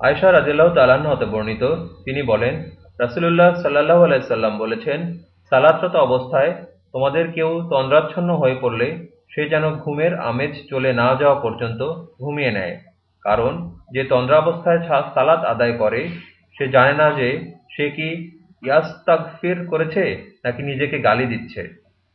আয়সা রাজিল্লাহ তালাহ হতে বর্ণিত, তিনি বলেন, রাসুলুল্লাহ সাল্লাহ আলাইসাল্লাম বলেছেন, সালাতরত অবস্থায় তোমাদের কেউ তন্দ্রাচ্ছন্ন হয়ে পড়লে সে যেন ঘুমের আমেজ চলে না যাওয়া পর্যন্ত ঘুমিয়ে নেয়। কারণ, যে তন্দ্রাবস্থায় সালাত আদায় করে, সে জানে না যে সে কি ইয়াস্তাগফির করেছে নাকি নিজেকে গালি দিচ্ছে।